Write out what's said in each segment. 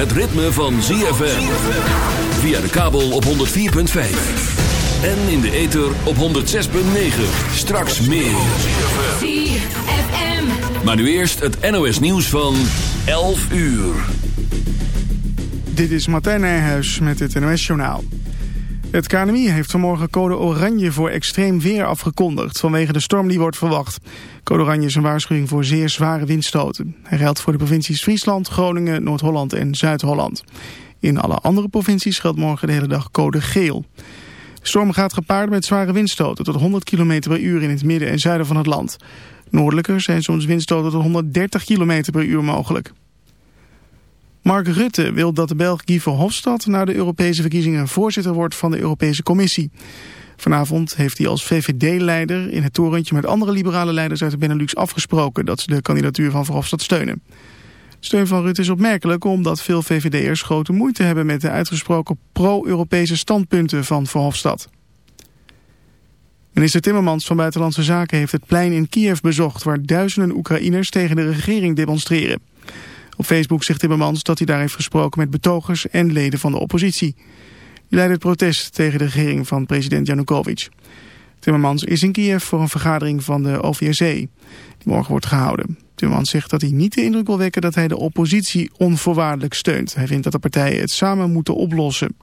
het ritme van ZFM. Via de kabel op 104.5. En in de ether op 106.9. Straks meer. ZFM. Maar nu eerst het NOS nieuws van 11 uur. Dit is Martijn Nijhuis met het NOS journaal. Het KNMI heeft vanmorgen code oranje voor extreem weer afgekondigd vanwege de storm die wordt verwacht. Code oranje is een waarschuwing voor zeer zware windstoten. Hij geldt voor de provincies Friesland, Groningen, Noord-Holland en Zuid-Holland. In alle andere provincies geldt morgen de hele dag code geel. De storm gaat gepaard met zware windstoten tot 100 km per uur in het midden en zuiden van het land. Noordelijker zijn soms windstoten tot 130 km per uur mogelijk. Mark Rutte wil dat de Belg Guy Verhofstadt na de Europese verkiezingen voorzitter wordt van de Europese Commissie. Vanavond heeft hij als VVD-leider in het torentje met andere liberale leiders uit de Benelux afgesproken dat ze de kandidatuur van Verhofstadt steunen. Steun van Rutte is opmerkelijk omdat veel VVD'ers grote moeite hebben met de uitgesproken pro-Europese standpunten van Verhofstadt. Minister Timmermans van Buitenlandse Zaken heeft het plein in Kiev bezocht waar duizenden Oekraïners tegen de regering demonstreren. Op Facebook zegt Timmermans dat hij daar heeft gesproken met betogers en leden van de oppositie. Die leidde het protest tegen de regering van president Janukovic. Timmermans is in Kiev voor een vergadering van de OVSE, die morgen wordt gehouden. Timmermans zegt dat hij niet de indruk wil wekken dat hij de oppositie onvoorwaardelijk steunt. Hij vindt dat de partijen het samen moeten oplossen.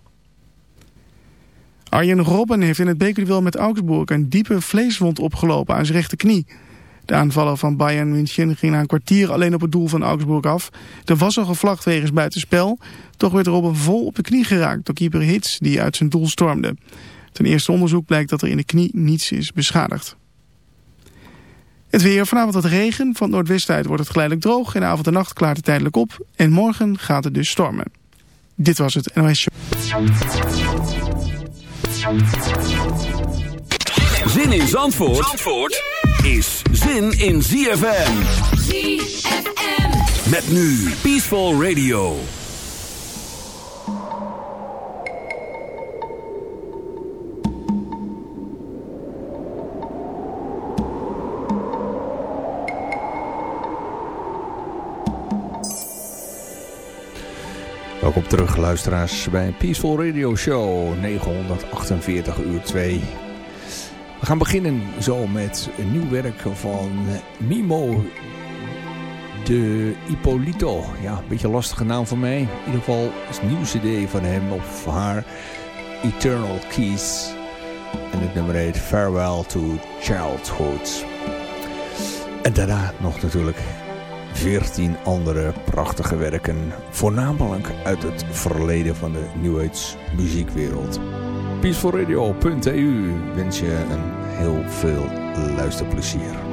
Arjen Robben heeft in het bekerduel met Augsburg een diepe vleeswond opgelopen aan zijn rechterknie. De aanvaller van Bayern München ging na een kwartier alleen op het doel van Augsburg af. Er was al gevlacht wegens buitenspel. Toch werd Robben vol op de knie geraakt door keeper Hits die uit zijn doel stormde. Ten eerste onderzoek blijkt dat er in de knie niets is beschadigd. Het weer, vanavond wat regen. Van het noordwesten uit wordt het geleidelijk droog. In de avond en nacht klaart het tijdelijk op. En morgen gaat het dus stormen. Dit was het NOS Show. Zin in Zandvoort, Zandvoort is zin in ZFM. ZFM. Met nu Peaceful Radio. Welkom terug luisteraars bij Peaceful Radio Show 948 uur 2. Gaan beginnen zo met een nieuw werk van Mimo de Ippolito. Ja, een beetje een lastige naam voor mij. In ieder geval is een cd van hem of haar Eternal Keys. En het nummer heet Farewell to Childhood. En daarna nog natuurlijk 14 andere prachtige werken. Voornamelijk uit het verleden van de New Age muziekwereld. Peacefulradio.eu wens je een heel veel luisterplezier.